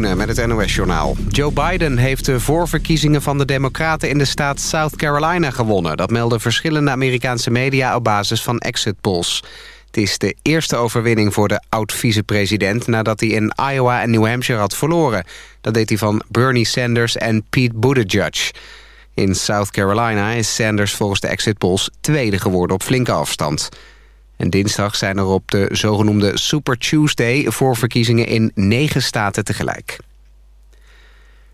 Met het NOS-journaal. Joe Biden heeft de voorverkiezingen van de Democraten in de staat South Carolina gewonnen. Dat melden verschillende Amerikaanse media op basis van exit polls. Het is de eerste overwinning voor de oud-vicepresident... nadat hij in Iowa en New Hampshire had verloren. Dat deed hij van Bernie Sanders en Pete Buttigieg. In South Carolina is Sanders volgens de exit polls tweede geworden op flinke afstand. En dinsdag zijn er op de zogenoemde Super Tuesday... voorverkiezingen in negen staten tegelijk.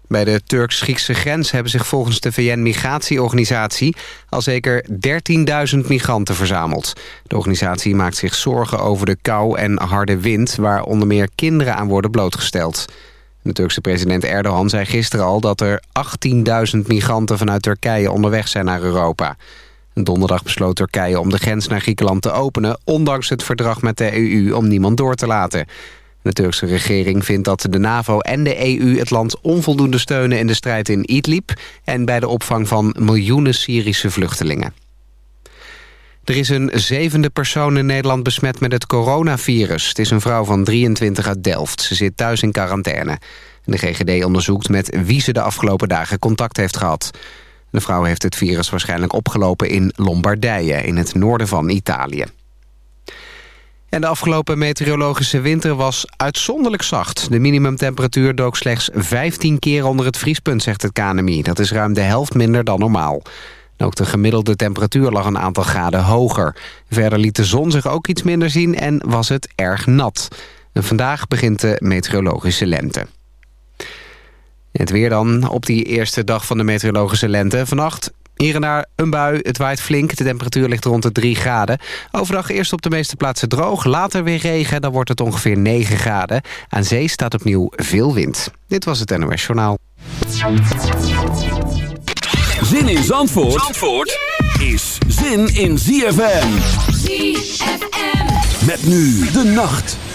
Bij de Turks-Griekse grens hebben zich volgens de VN-migratieorganisatie... al zeker 13.000 migranten verzameld. De organisatie maakt zich zorgen over de kou en harde wind... waar onder meer kinderen aan worden blootgesteld. De Turkse president Erdogan zei gisteren al... dat er 18.000 migranten vanuit Turkije onderweg zijn naar Europa... Donderdag besloot Turkije om de grens naar Griekenland te openen... ondanks het verdrag met de EU om niemand door te laten. De Turkse regering vindt dat de NAVO en de EU het land onvoldoende steunen... in de strijd in Idlib en bij de opvang van miljoenen Syrische vluchtelingen. Er is een zevende persoon in Nederland besmet met het coronavirus. Het is een vrouw van 23 uit Delft. Ze zit thuis in quarantaine. De GGD onderzoekt met wie ze de afgelopen dagen contact heeft gehad. De vrouw heeft het virus waarschijnlijk opgelopen in Lombardije, in het noorden van Italië. En de afgelopen meteorologische winter was uitzonderlijk zacht. De minimumtemperatuur dook slechts 15 keer onder het vriespunt, zegt het KNMI. Dat is ruim de helft minder dan normaal. ook de gemiddelde temperatuur lag een aantal graden hoger. Verder liet de zon zich ook iets minder zien en was het erg nat. En vandaag begint de meteorologische lente. Het weer dan op die eerste dag van de meteorologische lente. Vannacht hier en daar een bui, het waait flink. De temperatuur ligt rond de 3 graden. Overdag eerst op de meeste plaatsen droog, later weer regen. Dan wordt het ongeveer 9 graden. Aan zee staat opnieuw veel wind. Dit was het NOS Journaal. Zin in Zandvoort, Zandvoort is zin in ZFM. ZFM. Met nu de nacht.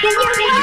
Can you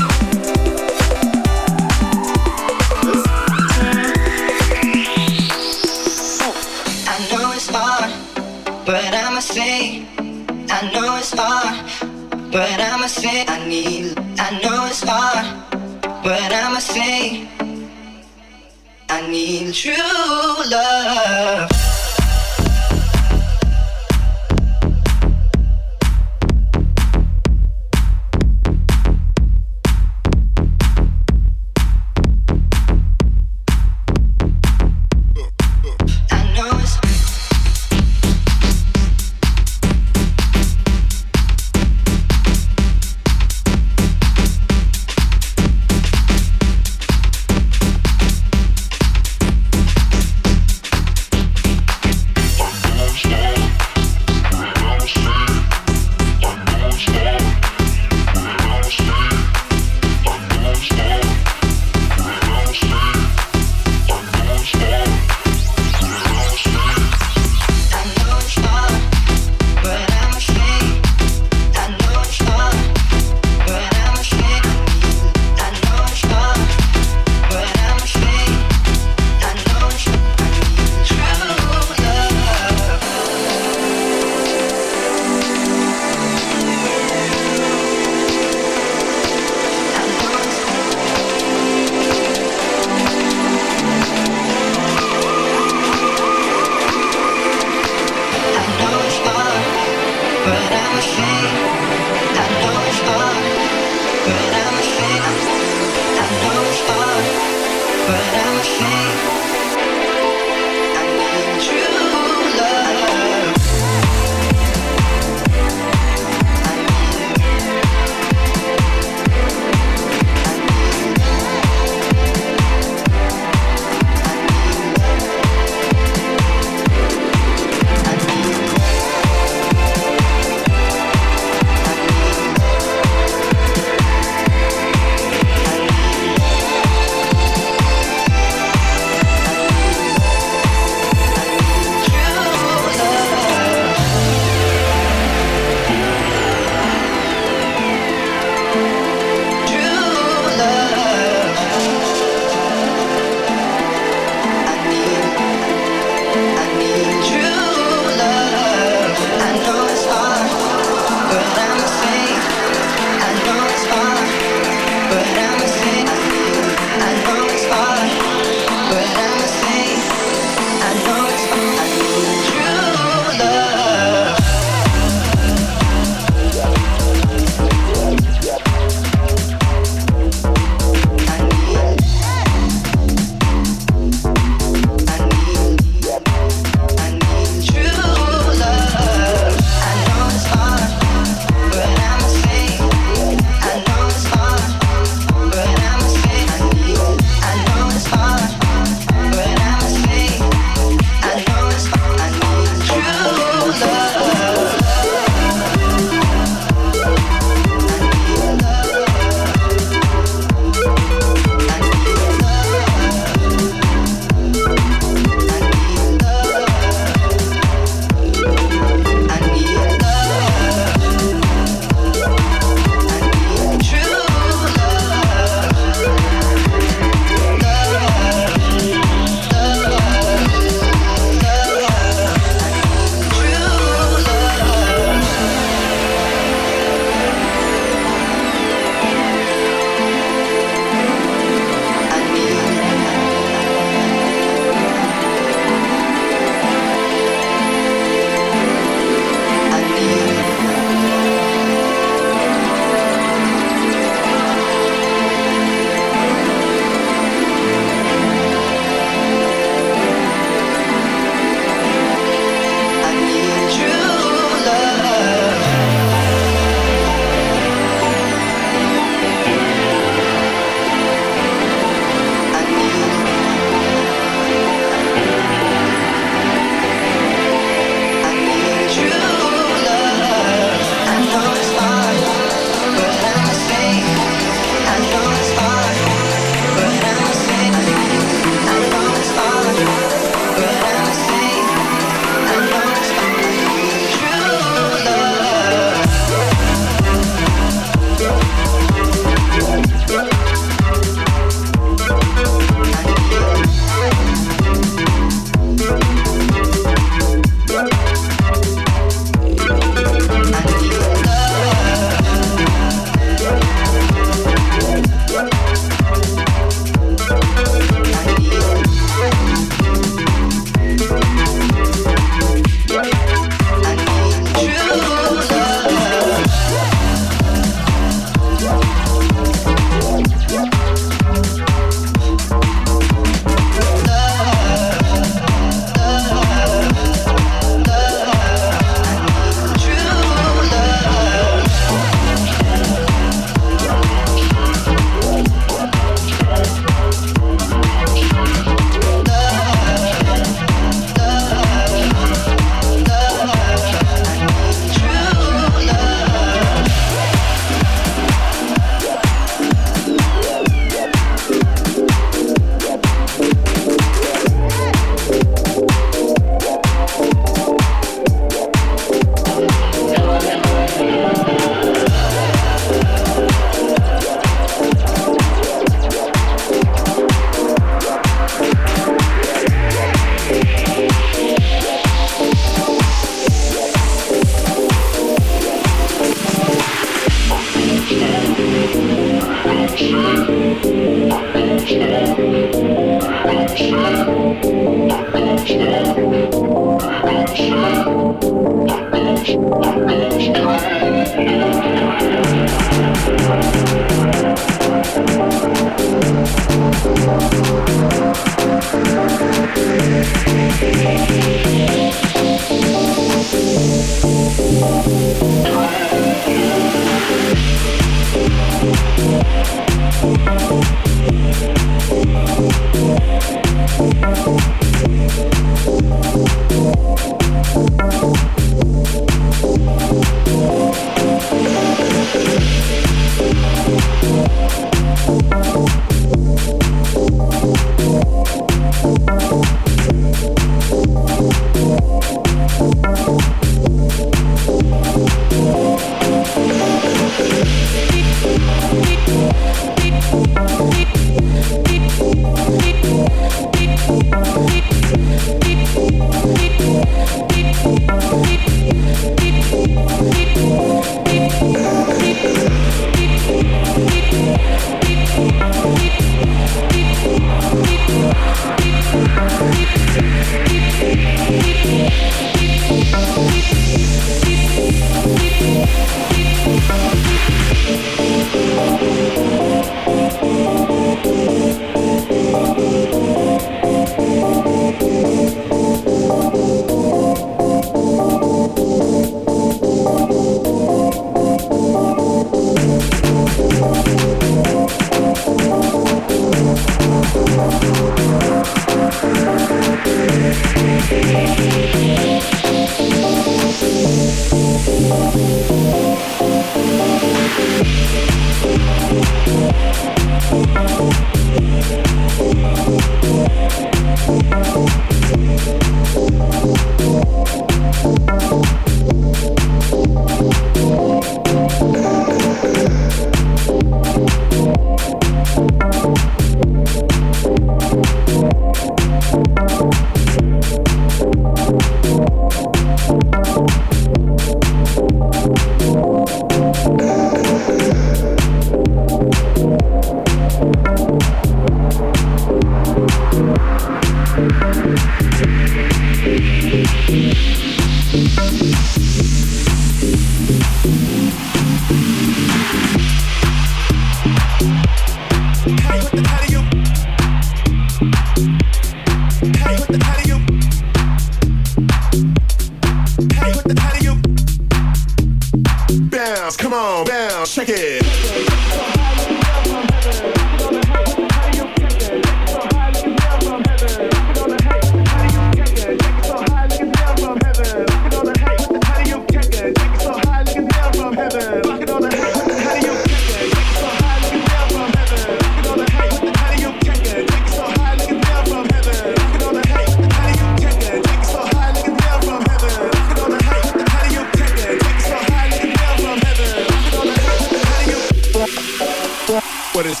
What is?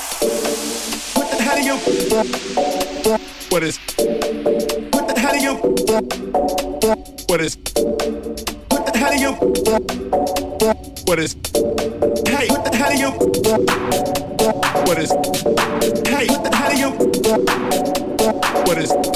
What the hell do you? What is? What the hell do you? What is? What the hell do you? What is? Hey, what the hell do you? What is? Hey, what the hell do you? What is?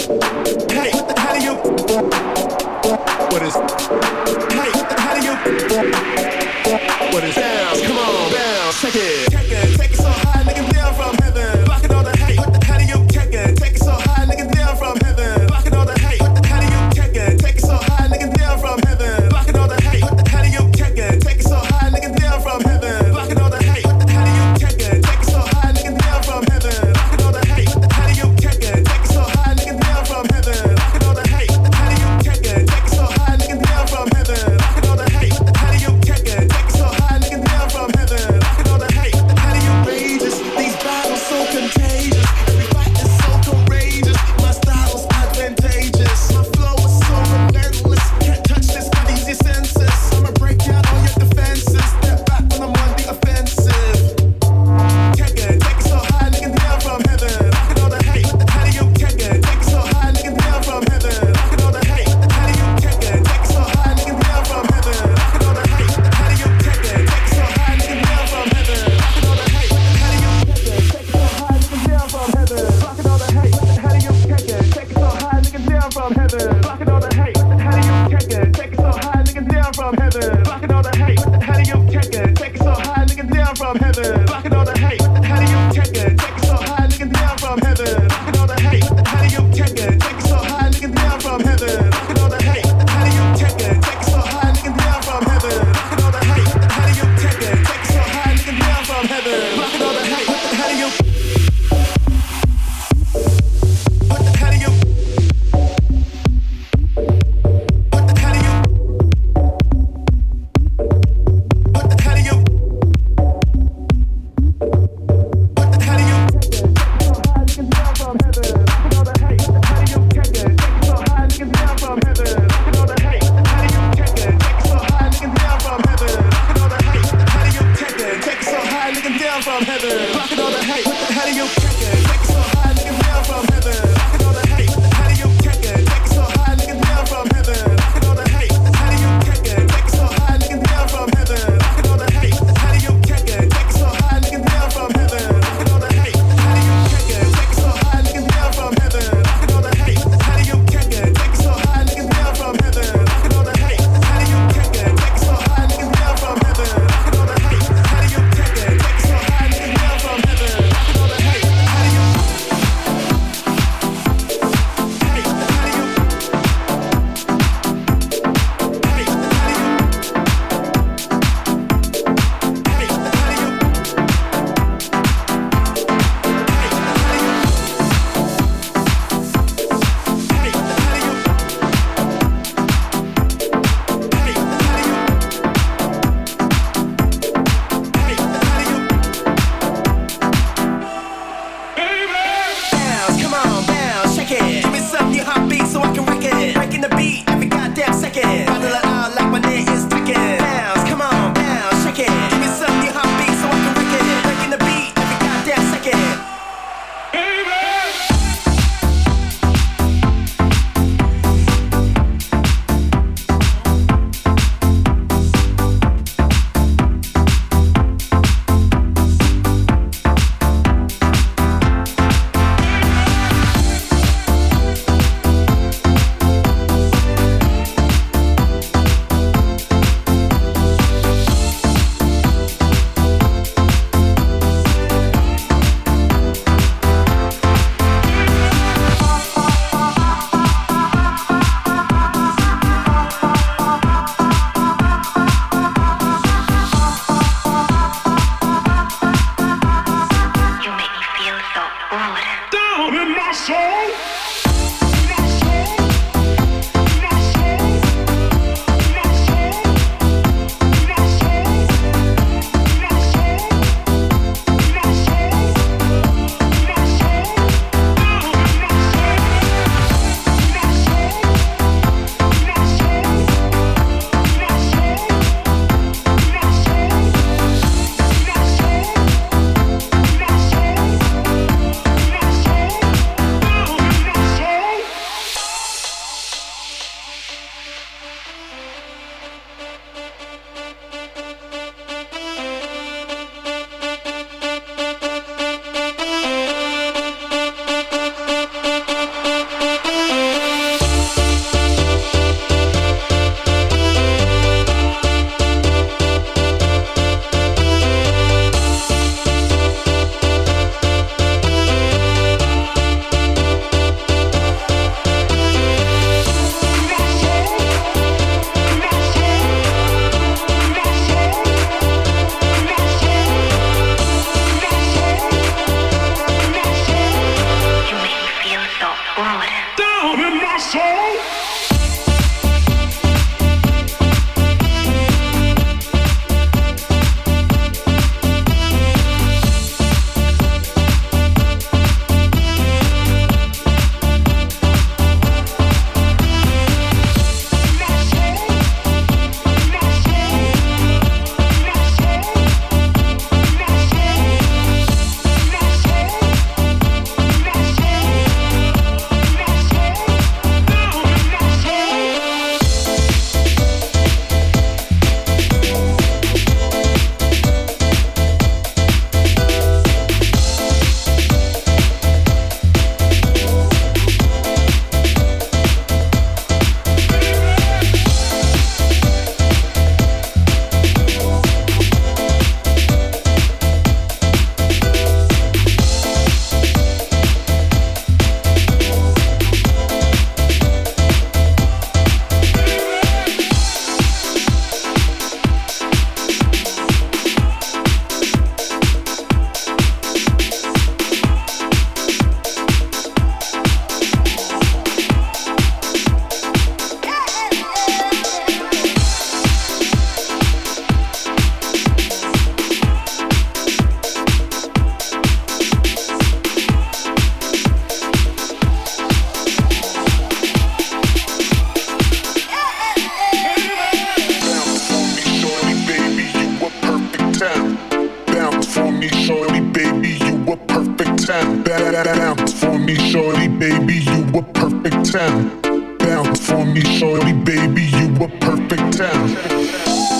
bounce for me, shorty, baby, you a perfect 10. Bounce for me, shorty, baby, you a perfect 10.